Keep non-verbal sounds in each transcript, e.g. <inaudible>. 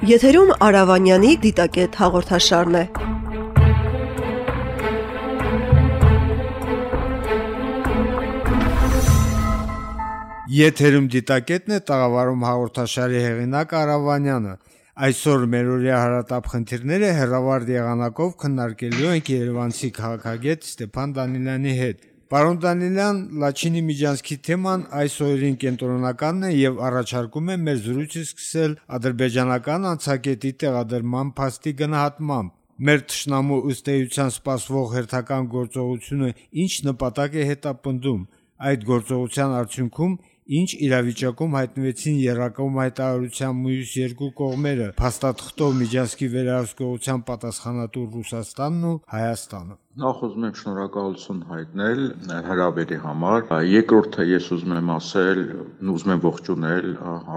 Եթերում Արավանյանի դիտակետ հաղորդաշարն է։ Եթերում դիտակետն է տաղավարում հաղորդաշարի հեղինակ Արավանյանը։ Այսօր մերօրյա հարատապ խնդիրները հերավար եղանակով քննարկելու ենք Երևանցի քաղաքագետ Ստեփան Դանիլյանի հետ։ Պարոն Դանիլյան, Լաչինի միջանցքի թեման այս օրերին կենտրոնականն է եւ առաջարկում է մեր զրույցը սկսել ադրբեջանական անցակետի տեղադրման փաստի գնահատմամբ։ Մեր ճշնամու ըստ էության սպասվող հերթական գործողությունը ինչ նպատակ է հետապնդում։ Այդ գործողության արդյունքում ինչ իրավիճակում հայտնվեցին երրակոմ հայտարարության մյուս երկու կողմերը՝ փաստաթղթով միջանցքի վերահսկողության պատասխանատու Ռուսաստանն ու Հայաստանը։ Նախ ուզում եմ շնորհակալություն հայտնել հրավերի համար։ Երկրորդը ես ուզում եմ ասել, ուզում եմ ողջունել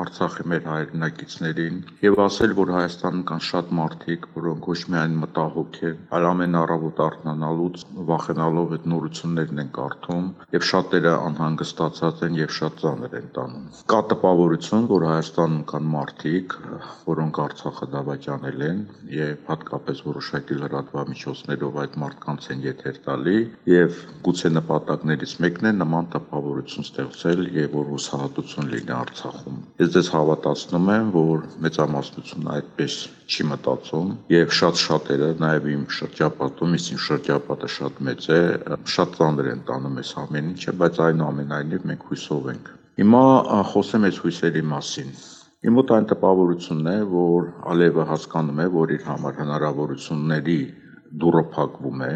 Արցախի մեր հայրենակիցներին եւ ասել, որ Հայաստանում կան շատ մարդիկ, որոնք ոչ միայն մտահոգ են, այլ ամեն առավոտ արթնանալուց վախենալով այդ նորություններն են կարդում եւ շատերը անհանգստացած են եւ շատ ծանր են տանում։ Կա տպավորություն, որ Հայաստանում կան մարդիկ, որոնք Արցախը դավաճանել են եւ հատկապես որոշակի լրատվամիջոցներով այդ մարդկանց են եթեր տալի եւ գուցե նպատակներից մեկն է նման տպավորություն ստեղծել եւ որ հուսահատություն լինի Արցախում։ Ես ձեզ հավատացնում եմ, որ մեծամասնությունը այդպես չի մտածում եւ շատ շատերը նաեւ իմ շրջապատում, իսկ իմ շրջապատը շատ մեծ է, շատ ծանր են տանում այս ամեն ինչը, բայց այնուամենայնիվ մենք հույսով ենք։ Հիմա խոսեմ այս հույսերի մասին։ Իմ մոտ այն տպավորությունն է, որ Ալիևը հասկանում է, որ իր համար հնարավորությունների դուրը փակվում է,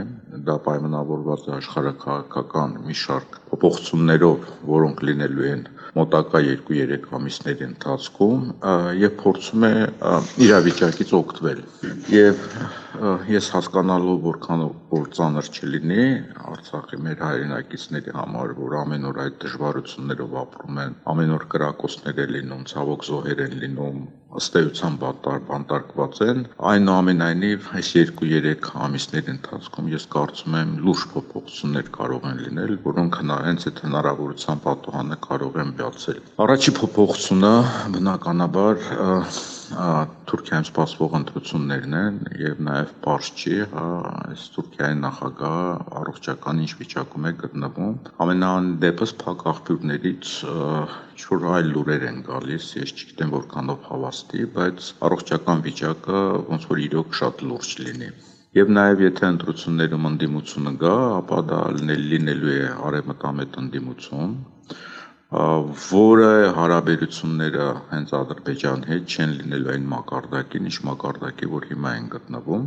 դա պայմանավորված է աշխարհակաղակական մի շարք փոփոխություններով, որոնք լինելու են մոտակա 2-3 ամիսների ընթացքում եւ փորձում է իրավիճակից օգտվել։ Եվ ես հասկանալով որքան որ ծանր չլինի Արցախի մեր հայրենակիցների համար, որ ամեն օր այդ դժվարություններով ապրում են, ամեն օր կրակոցներ են լինում, ցավոք զոհեր են լինում, ըստ էության բանտարկված են, այնուամենայնիվ այս 2-3 ամիսների ընթացքում ես կարծում եմ լուրջ փոփոխություններ կարող են լինել, որոնք հենց այդ հնարավորության պատոհանը կարող են բացել։ Առաջի փոփոխությունը բնականաբար Թուրքիայում սպասվող ընտրություններն են եւ նաեւ པարզ չի, հա, այս Թուրքիայի նախագահը առողջական ինչ վիճակում է գտնվում։ Ամենան դեպս փակ աղբյուրներից ինչ-որ այլ լուրեր են գալիս, ես չգիտեմ որքանով հավաստի, բայց առողջական վիճակը ոնց որ իրոք շատ լուրջ լինի։ Եվ նաև եթե ընտրություններում ընդդիմությունը գա, ապա դա լինելու է արևմտամետ ընդդիմություն, որը հարաբերությունները հենց Ադրբեջանի հետ չեն լինելու այն մակարդակին, ինչ մակարդակի, որ հիմա են գտնվում,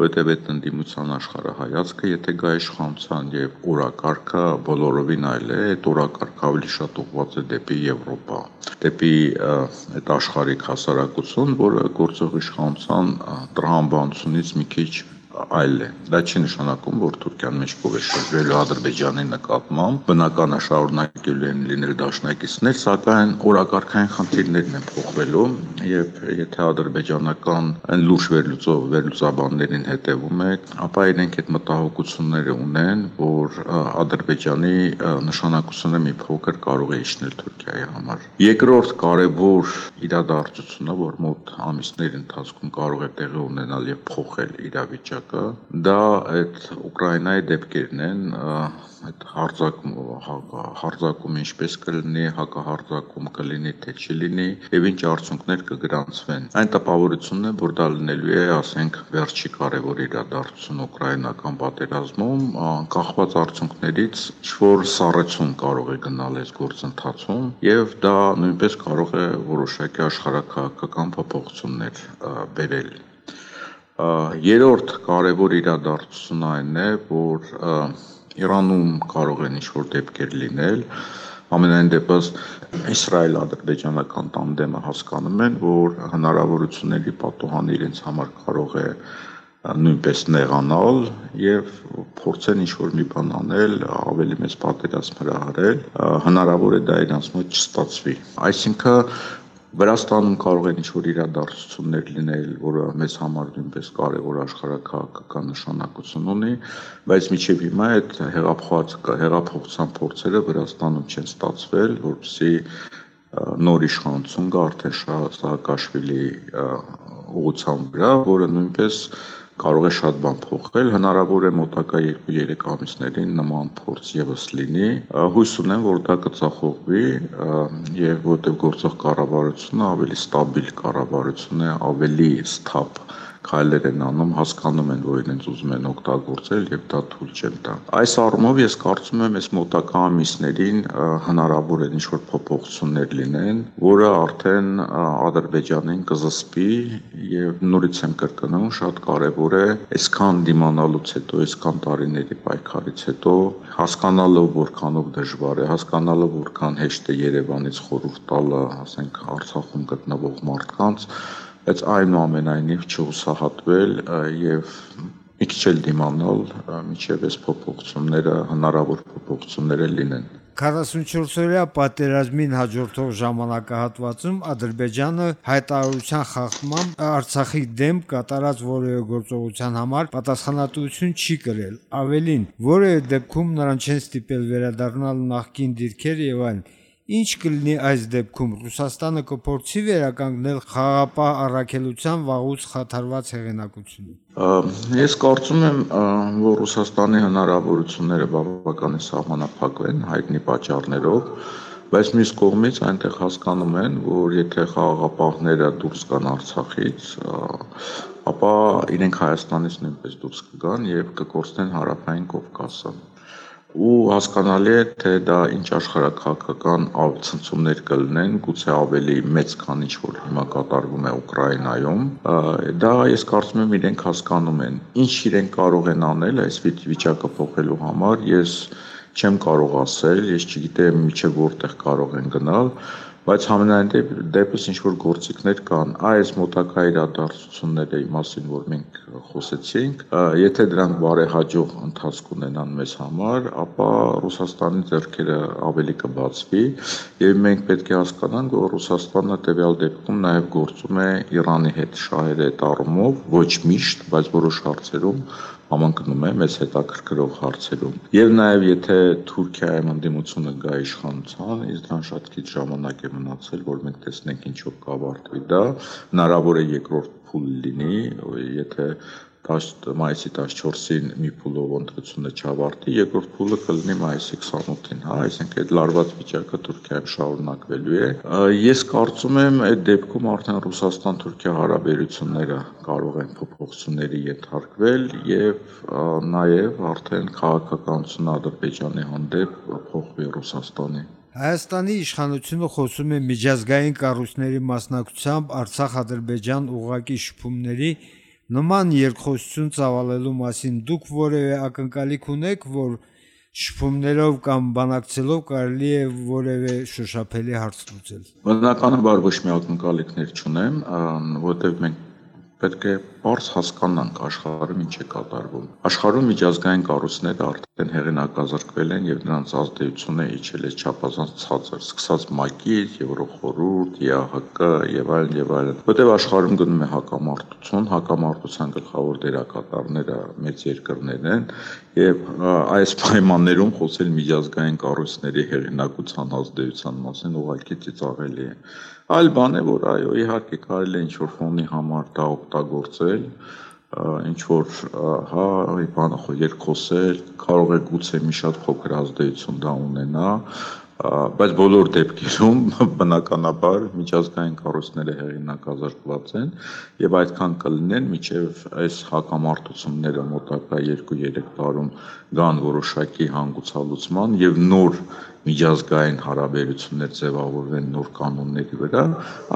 որովհետև այդ ընդդիմության աշխարհայացքը, եթե գա իշխանության եւ օրակարգը բոլորովին այլ է, այդ օրակարգը ավելի շատ ուղղված է դեպի Եվրոպա, դեպի այդ աշխարհիկ հասարակություն, որը գործող իշխանության տրամաբանությունից մի քիչ այլ է։ Դա չի նշանակում, որ Թուրքիան մեջ կովեշվելու Ադրբեջանի նկատմամբ բնական շարունակելու են լինել դաշնակիցներ, սակայն օրակարգային խնդիրներն են փոխվելու եւ եթե ադրբեջանական լուրջ վերլուծող վերլուծաբաններին հետևում եք, ապա իրենք այդ մտահոգությունները ունեն, որ Ադրբեջանի նշանակությունը մի փոքր կարող է իջնել Թուրքիայի համար։ Երկրորդ կարևոր իրադարձությունը, որ մոտ ամիսների ընթացքում կարող է տեղի ունենալ եւ փոխել իրավիճակը, ժամանակը դա այդ Ուկրաինայի դեպքերն են, այդ հարձակում հարձակումը ինչպես կլինի, հակահարձակում կլինի, թե չլինի եւ ինչ արդյունքներ կգրանցվեն։ Այն տպավորությունն է, որ դա լինելու է, ասենք, վերջի կարևոր իրադարձություն ուկրաինական պատերազմում, կախված արդյունքներից ինչ-որ սառեցում կարող է գնալ այս գործընթացում եւ դա նույնպես կարող է որոշակի աշխարհակահաղական փոփոխություններ բերել Երրորդ կարևոր իրադարձությունն այն է, որ Իրանում կարող են ինչ-որ դեպքեր լինել, ամենայն դեպս Իսրայել-ադրբեջանական տանդեմը հասկանում են, որ հնարավորությունների պատոհանը իրենց համար կարող է նույնպես նեղանալ եւ փորձեն ինչ-որ մի բան անել, ավելի մեծ պատերազմ հրահրել, հնարավոր է դա իրանց մոտ չստացվի։ Այսինքն Վրաստանում կարող են ինչ-որ իրադարձություններ լինել, որը մեզ համար նույնպես կարևոր աշխարհակահաղական նշանակություն ունի, բայց միջև հիմա այդ հեղափոխած հեղափոխության փորձերը Վրաստանում չեն ստացվել, որպեսզի նոր իշխանություն կա արդեն Սահակաշվիլի ուղղությամբ վրա, որը նույնպես կարող է շատ բան փոխել, հնարավոր է մոտակա 2-3 ամիսներին նման փորձ եւս լինի։ Հույս ունեմ, որ դա կծախողվի եւ որտեղ գործող կառավարությունը ավելի ստաբիլ կառավարություն է, ավելի սթափ քայլեր են անում, հասկանում են, որ իրենց ուզում են օգտագործել եւ դա թույլ չեն տա։ Այս առումով ես կարծում եմ, այս մոտակա ամիսներին հնարավոր է ինչ-որ փոփոխություններ լինեն, որը արդեն Ադրբեջանին կզսպի եւ նորից եմ կրկնում, շատ կարեւոր է այսքան դիմանալուց հետո, այսքան տարիների պայքարից հետո հասկանալով որքանով դժվար է, հասկանալով որքան հեշտ է Երևանից խորհուրդ տալը, ասենք Արցախում գտնվող մարդկանց բայց այնուամենայնիվ չհուսահատվել եւ մի քիչ էլ դիմանալ միջև այս փոփոխությունները հնարավոր փոփոխությունները լինեն 44-օրյա պատերազմին հաջորդող ժամանակահատվածում Ադրբեջանը հայտարարության խախտմամբ Արցախի դեմ կատարած որևէ գործողության համար պատասխանատվություն չի կրել։ Ավելին, որևէ դեպքում նրան չեն ստիպել վերադառնալ նախկին դիրքեր եւ այլն։ Ինչ կլինի այս դեպքում Ռուսաստանը կփորձի վերականգնել խաղապահ առաքելության վաղուց խաթարված հեղինակությունը։ Ես կարծում եմ, որ Ռուսաստանի հնարավորությունները բավականին սահմանափակ են հայտնի պատճառներով, բայց մյուս կողմից այնտեղ հասկանում են, որ եթե խաղաղապահները դուրս գան Արցախից, ապա իրենք Հայաստանից նույնպես դուրս կգան եւ կկորցնեն հարավային Կովկասը ու հասկանալի է թե դա ինչ աշխարհակաղակական ցնցումներ կլինեն, գուցե ավելի մեծ, քան ինչ որ հիմա կատարվում է Ուկրաինայում։ Դա ես կարծում եմ իրենք հասկանում են։ Ինչ իրենք կարող են անել այս վիճակը փոխելու համար, ես չեմ կարող ասել, ես չգիտեմ միջև որտեղ կարող են գնալ, բայց համենայն դեպս ինչ որ գործիքներ կան այս մոտակա իրադարձությունների մասին որ մենք խոսեցինք եթե դրանք բարեհաջող ընթացք ունենան մեզ համար ապա Ռուսաստանի ձեռքերը ավելի կբացվի եւ մենք պետք է հասկանանք որ Ռուսաստանը տվյալ դեպքում նաեւ գործում է Իրանի հետ շահերի տառումով ոչ միշտ բայց որոշ հարցերում համընկնում է մեզ հետաքրքրող հարցերում։ Եվ նաև եթե Թուրքիայում ընդդիմությունը գա իշխանության, իսկ դրան շատ քիչ ժամանակ է մնացել, որ մենք տեսնենք ինչով կավարտվի դա, հնարավոր է երկրորդ փուլ լինի, եթե մայիսի 14-ին մի փուլով ընտրությունը չավարտի, երկրորդ փուլը կլինի մայիսի 28-ին, հա, այսինքն այդ լարված վիճակը Թուրքիայում շարունակվելու է։ Ես կարծում եմ այդ դեպքում արդեն Ռուսաստան-Թուրքիա հարաբերությունները կարող են փոփոխությունների ենթարկվել եւ նաեւ արդեն քաղաքականությունը Ադրբեջանի հանդեպ փոխվի Ռուսաստանի Հայաստանի իշխանությունը խոսում է միջազգային կառույցների մասնակցությամբ Արցախ-Ադրբեջան ուղակի շփումների Նման երկխոսություն ծավալելու մասին դուք որևէ ակնկալիք ունեք, որ շփումներով կամ բանակցելով կարելի է որևէ շոշափելի հարց լուծել։ Բնականաբար ոչ մի ակնկալիքներ չունեմ, որովհետև մենք պետք է բարձ հասկանանք աշխարհում ինչ է կատարվում։ Աշխարհում միջազգային կառույցները արդեն հեղինակազրկվել են եւ նրանց ազդեցությունը իջել է չափազանց ցածր, սկսած ՄԱԿ-ից, Եվրոխորհուրդ, ԵԱՀԿ եւ այլն եւ այլն։ Որտեւ աշխարհում գնում է հակամարտություն, հակամարտության գլխավոր դերակատարները մեծ երկրներն են եւ այս պայմաններում խոսել միջազգային կառույցների հեղինակության ազդեցության մասին ուղղակի ծիծաղելի է։ Այլ բան է, որ այո, իհարկե կարելի է ինչ-որ ֆոնի համար դա օգտագործել, ինչ որ հա բանը երկխոսել, կարող է գուցե մի շատ փոքր ազդեցություն դա ունենա, բայց բոլոր դեպքերում <laughs> բնականաբար միջազգային կառույցները հեղինակազրկված են եւ այդքան կլինեն միջև այս հակամարտությունները մոտակա 2-3 տարում գան որոշակի հանգուցալուծման եւ նոր միջազգային հարաբերություններ ձևավորվեն նոր կանոնների վրա,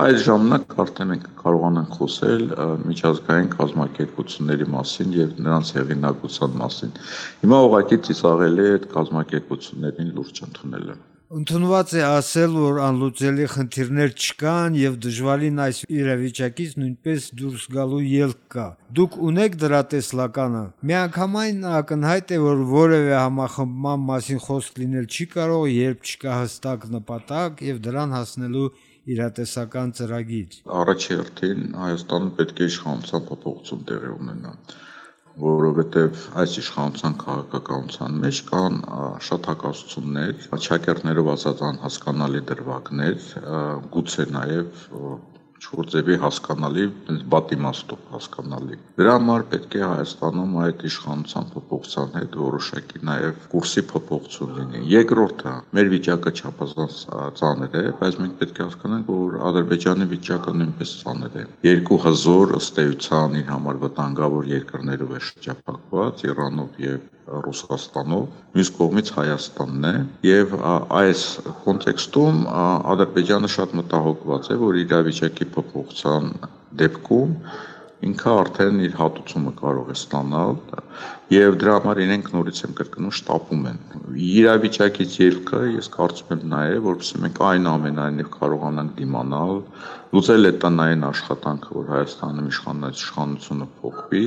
այդ ժամանակ արդեն մենք կարողանանք խոսել միջազգային կազմակերպությունների մասին եւ նրանց հեղինակության մասին։ Հիմա ուղղակի ծիծաղելի է այդ կազմակերպություններին լուրջ ընդունելը։ Ընդունված է ասել, որ անլուծելի խնդիրներ չկան եւ դժվարին այս իրավիճակից նույնպես դուրս գալու ելք կա։ Դուք ունեք դրա տեսլականը։ Միանգամայն ակնհայտ է, որ որևէ համախմբման մասին խոսք լինել չի կարող, երբ չկա հստակ նպատակ եւ դրան հասնելու իրատեսական ծրագիր։ Առաջերտին Հայաստանը պետք է իշխանության փոփոխություն տեղի ունենա որովհետև այս իշխանության քաղաքականության մեջ կան շատ հակասություններ, չակերտներով ասած անհասկանալի դրվագներ, գուցե նաև չորձևի հասկանալի, բատիմաստով հասկանալի։ Դրա համար պետք է Հայաստանում այդ իշխանության փոփոխության հետ որոշակի նաև կուրսի փոփոխություն լինի։ Երկրորդը, մեր վիճակը չափազանց ծանր է, բայց մենք պետք է հասկանանք, որ Ադրբեջանի վիճակը նույնպես ծանր է։ Երկու հզոր ըստ էության իր համար վտանգավոր երկրներով է շրջապակված Իրանով եւ Ռուսաստանով, մյուս կողմից Հայաստանն է եւ այս կոնտեքստում Ադրբեջանը շատ մտահոգված է, որ իրավիճակի փոփոխության դեպքում ինքը արդեն իր հատուցումը կարող է ստանալ եւ դրա համար իրենք նորից են կրկնում շտապում են իրավիճակից ելքը ես կարծում եմ նաեւ որովհետեւ մենք այն ամենայնիվ կարողանանք դիմանալ լուծել այդ տնային աշխատանքը որ Հայաստանում իշխանությունը փոխվի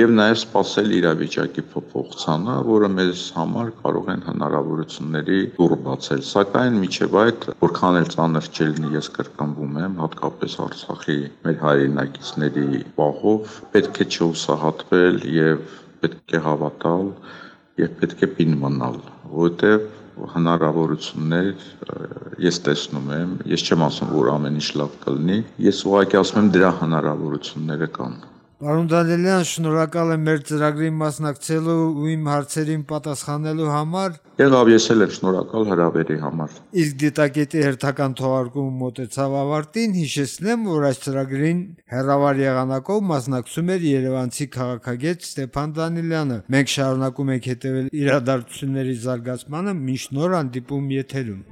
եւ նաեւ սпасել իրավիճակի փոփոխցանը որը մեզ համար կարող են հնարավորությունների դուռ բացել սակայն միջև այդ որքան էլ ծանր չէ լինի ես կրկնվում եմ հատկապես Արցախի մեր հայրենակիցների բախով պետք է չուսահատվել եւ պետք է հավատալ եւ պետք է պին մնալ, որովհետեւ հնարավորություններ ես տեսնում եմ, ես չեմ ասում, որ ամեն ինչ լավ կլինի, ես ուղղակի ասում եմ դրա հնարավորությունները կան։ Պարոն Դանիելյան, շնորհակալ եմ մեր ծրագրին մասնակցելու ու իմ հարցերին պատասխանելու համար։ Եղավ, ես էլ եմ շնորհակալ հրավերի համար։ Իսկ դիտակետի հերթական թողարկումը մոտեցավ ավարտին, հիշեցնեմ, որ այս ծրագրին հերավար եղանակով մասնակցում էր Երևանցի քաղաքագետ Ստեփան Դանիելյանը։ Մենք շարունակում ենք հետևել իրադարձությունների զարգացմանը, միշտ նոր հանդիպում եթերում։